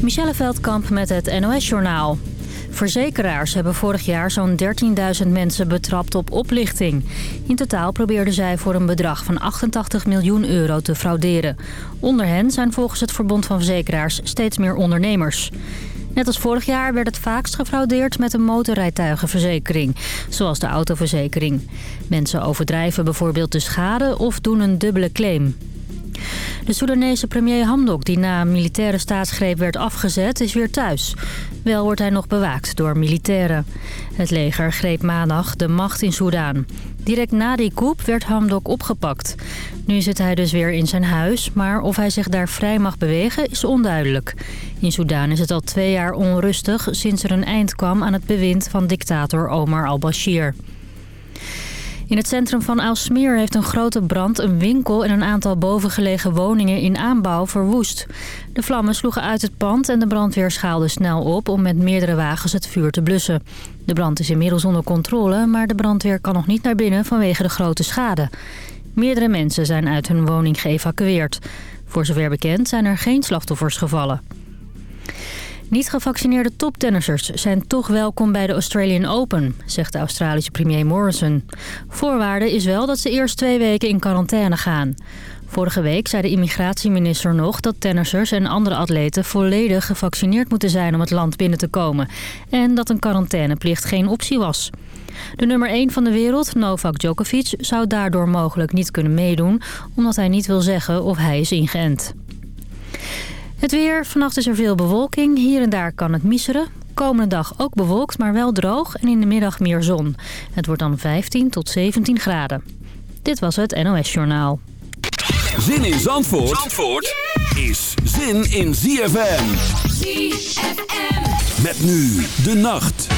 Michelle Veldkamp met het NOS-journaal. Verzekeraars hebben vorig jaar zo'n 13.000 mensen betrapt op oplichting. In totaal probeerden zij voor een bedrag van 88 miljoen euro te frauderen. Onder hen zijn volgens het Verbond van Verzekeraars steeds meer ondernemers. Net als vorig jaar werd het vaakst gefraudeerd met een motorrijtuigenverzekering, zoals de autoverzekering. Mensen overdrijven bijvoorbeeld de schade of doen een dubbele claim. De Soedanese premier Hamdok, die na een militaire staatsgreep werd afgezet, is weer thuis. Wel wordt hij nog bewaakt door militairen. Het leger greep maandag de macht in Soedan. Direct na die coup werd Hamdok opgepakt. Nu zit hij dus weer in zijn huis, maar of hij zich daar vrij mag bewegen is onduidelijk. In Soedan is het al twee jaar onrustig sinds er een eind kwam aan het bewind van dictator Omar al-Bashir. In het centrum van Aalsmeer heeft een grote brand een winkel en een aantal bovengelegen woningen in aanbouw verwoest. De vlammen sloegen uit het pand en de brandweer schaalde snel op om met meerdere wagens het vuur te blussen. De brand is inmiddels onder controle, maar de brandweer kan nog niet naar binnen vanwege de grote schade. Meerdere mensen zijn uit hun woning geëvacueerd. Voor zover bekend zijn er geen slachtoffers gevallen. Niet gevaccineerde toptennissers zijn toch welkom bij de Australian Open, zegt de Australische premier Morrison. Voorwaarde is wel dat ze eerst twee weken in quarantaine gaan. Vorige week zei de immigratieminister nog dat tennissers en andere atleten volledig gevaccineerd moeten zijn om het land binnen te komen. En dat een quarantaineplicht geen optie was. De nummer 1 van de wereld, Novak Djokovic, zou daardoor mogelijk niet kunnen meedoen... omdat hij niet wil zeggen of hij is ingeënt. Het weer. Vannacht is er veel bewolking. Hier en daar kan het miseren. Komende dag ook bewolkt, maar wel droog. En in de middag meer zon. Het wordt dan 15 tot 17 graden. Dit was het NOS Journaal. Zin in Zandvoort, Zandvoort is zin in ZFM. ZFM. Met nu de nacht.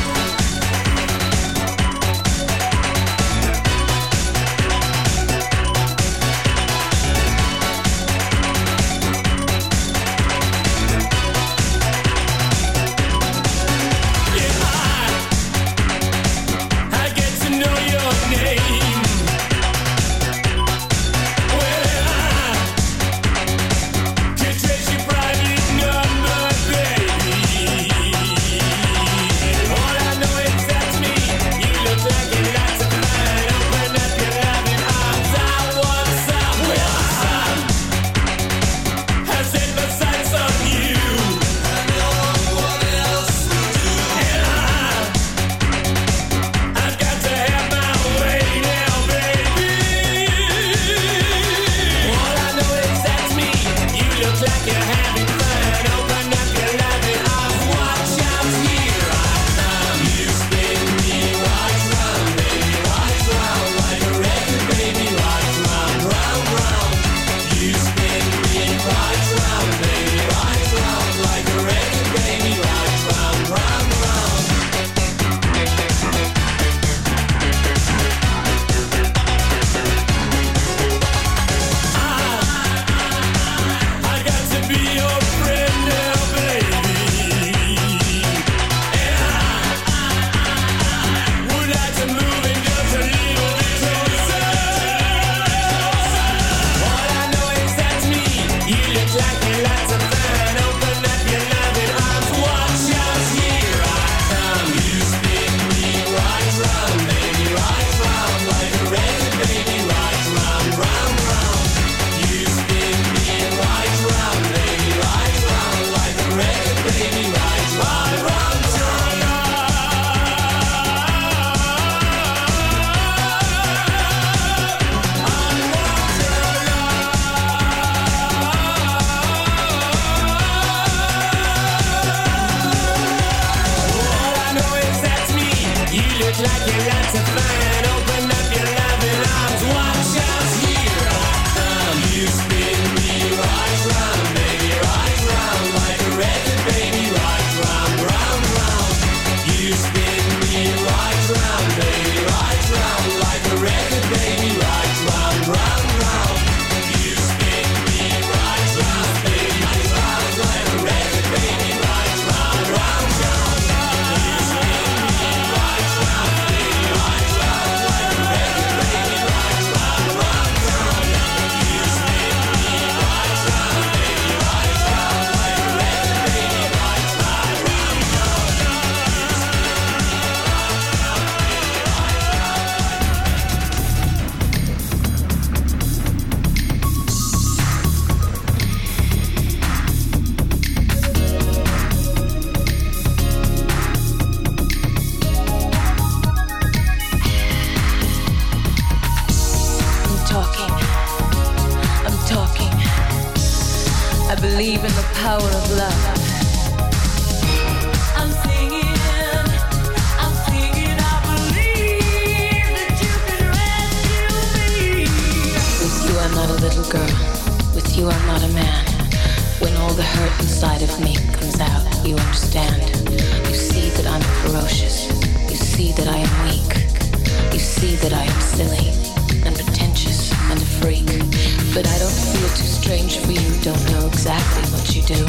do.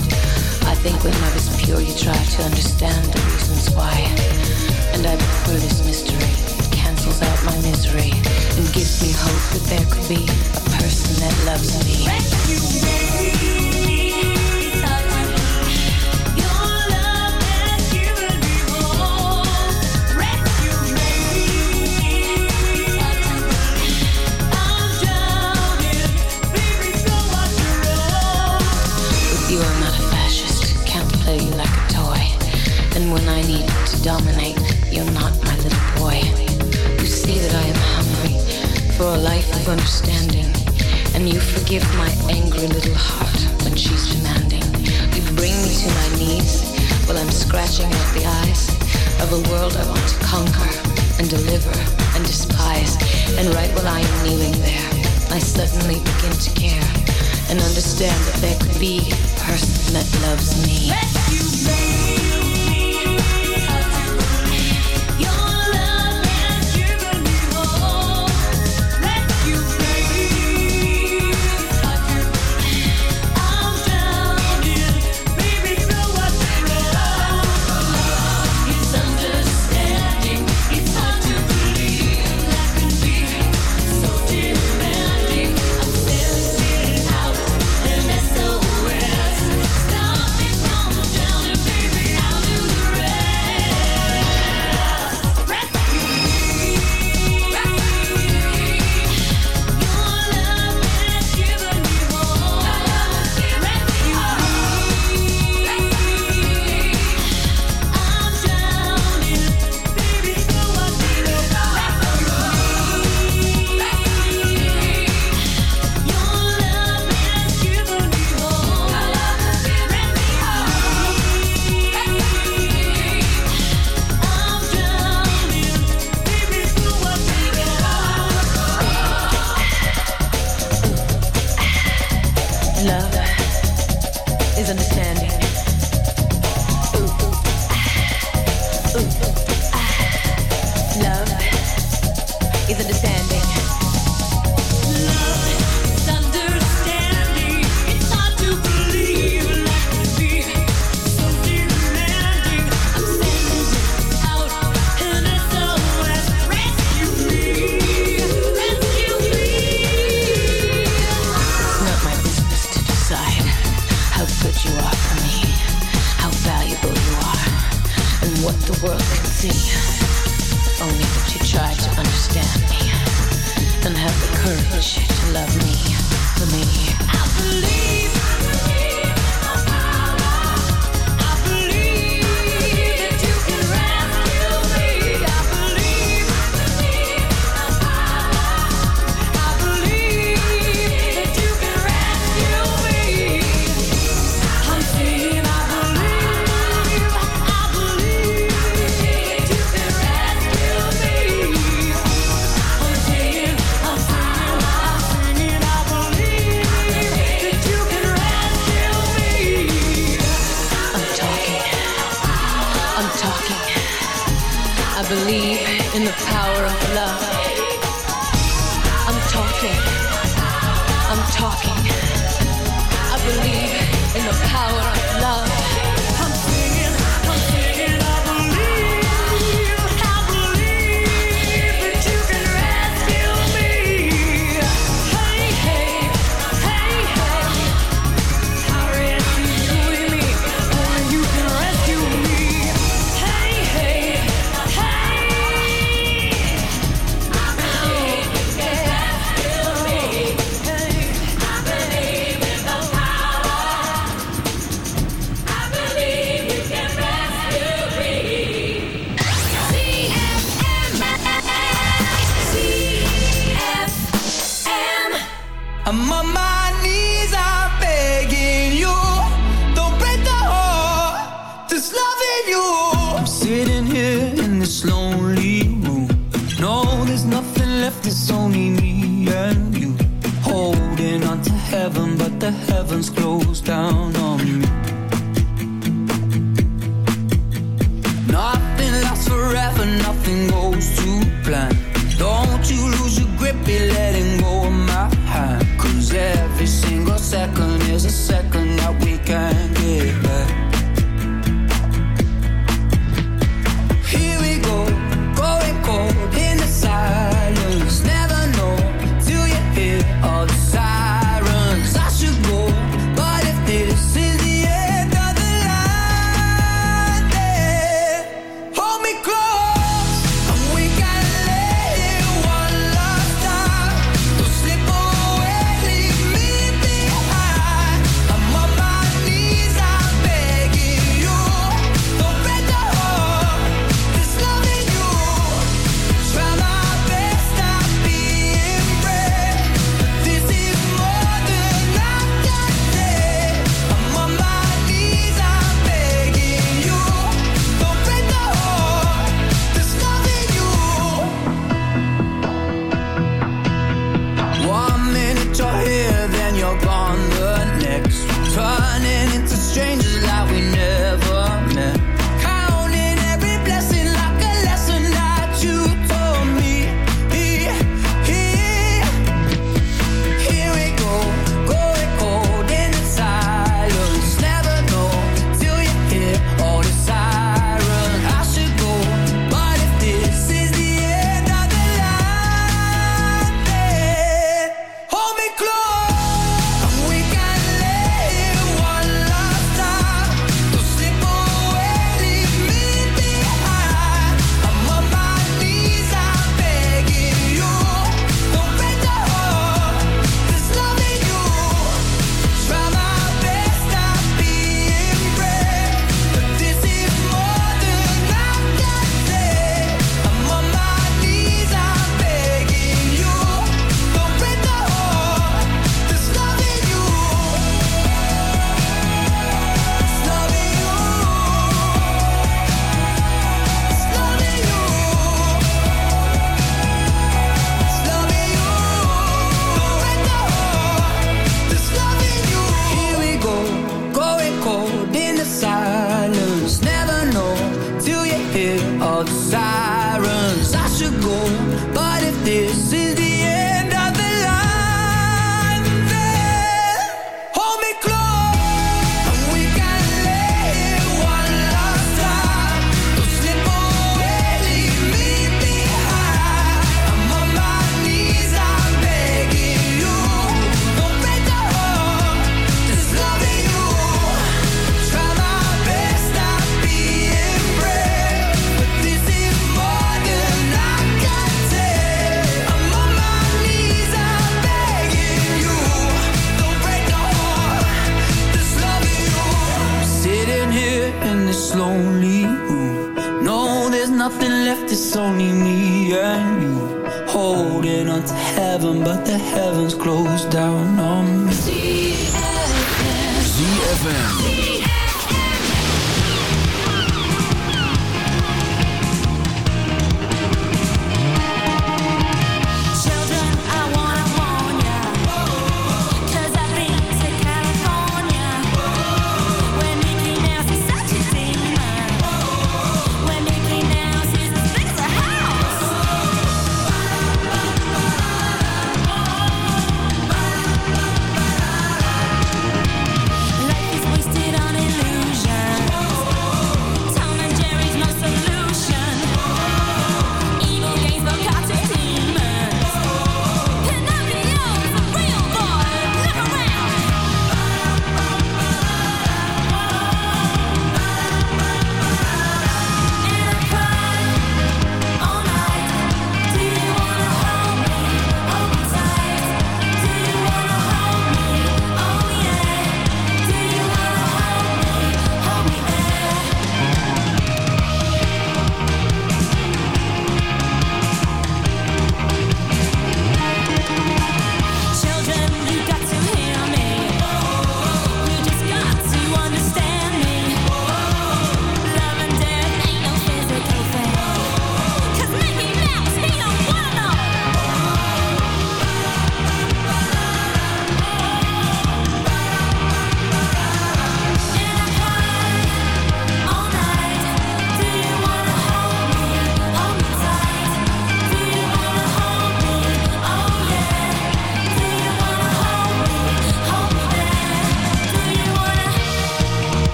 I think when I was pure, you tried to understand the reasons why. And I prefer this mystery. It cancels out my misery and gives me hope that there could be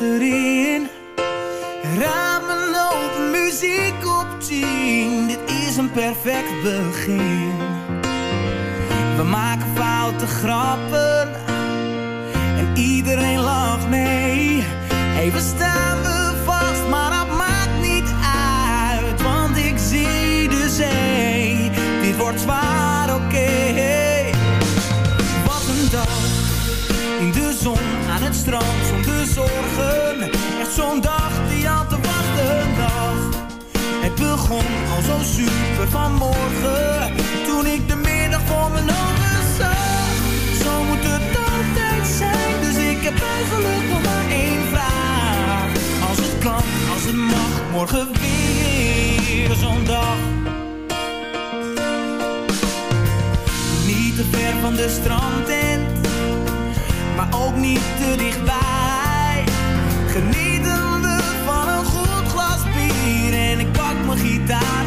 30 gritar.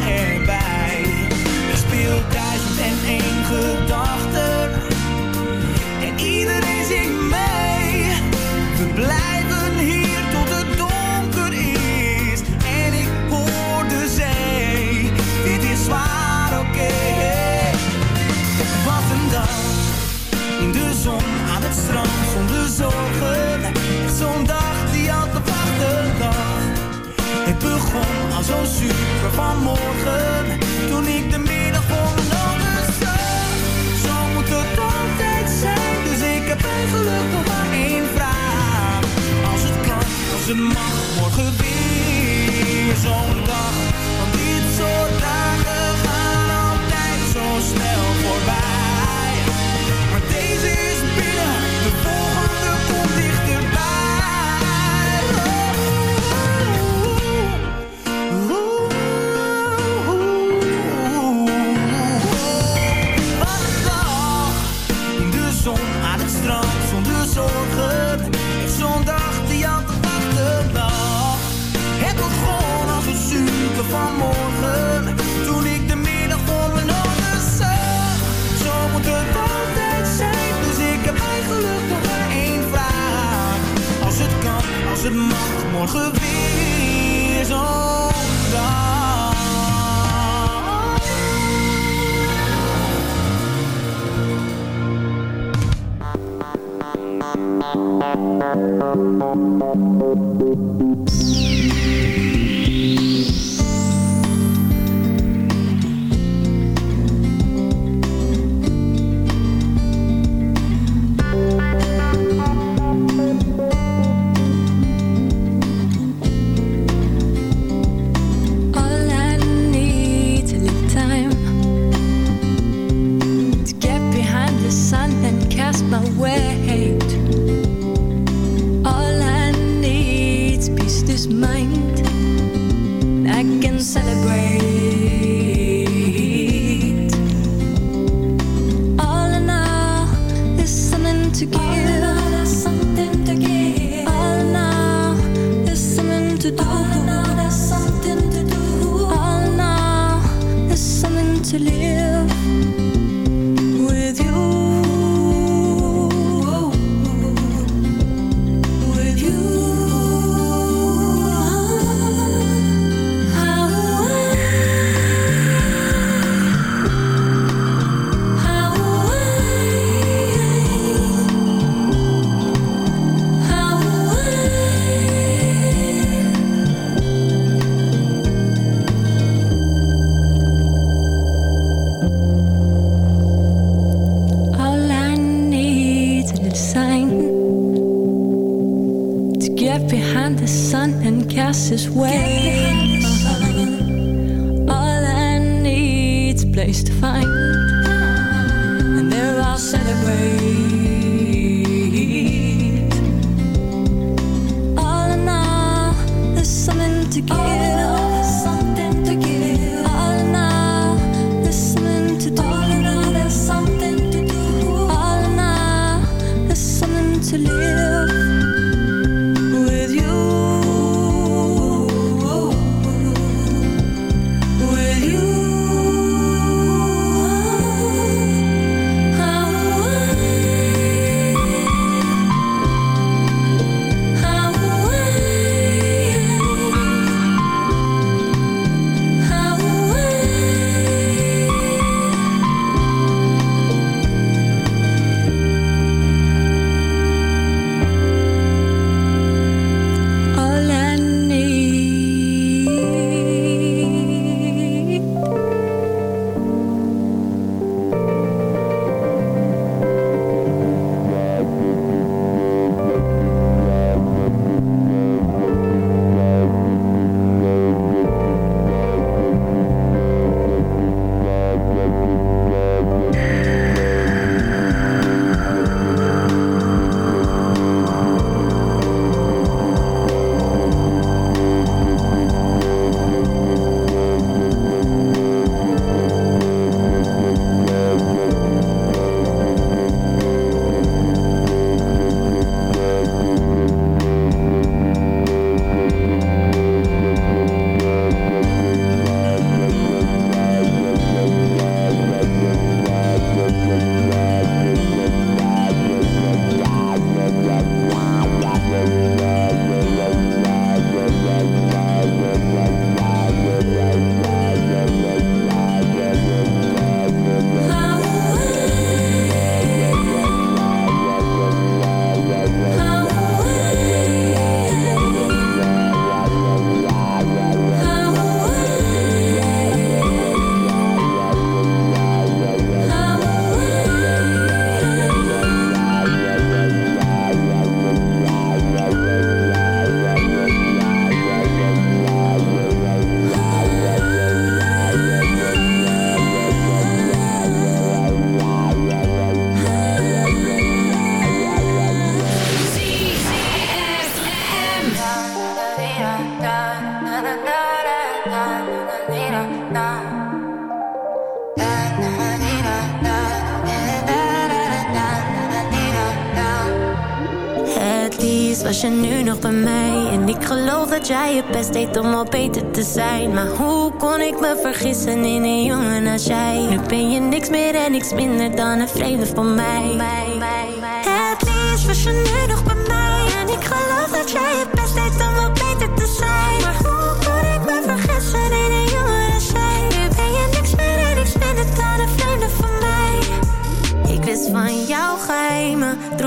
Morgen toen ik de middag voor mijn zag. Zo moet het altijd zijn, dus ik heb eigenlijk nog maar één vraag. Als het kan, als het mag, morgen weer zo'n dag. Want dit soort dagen gaan altijd zo snel voorbij. Maar deze het mag morgen weer zo dan. Dat jij je best deed om al beter te zijn. Maar hoe kon ik me vergissen in een jongen als jij? Nu ben je niks meer en niks minder dan een vreemde van mij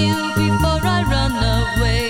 you before I run away.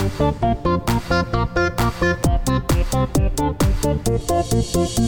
Thank you.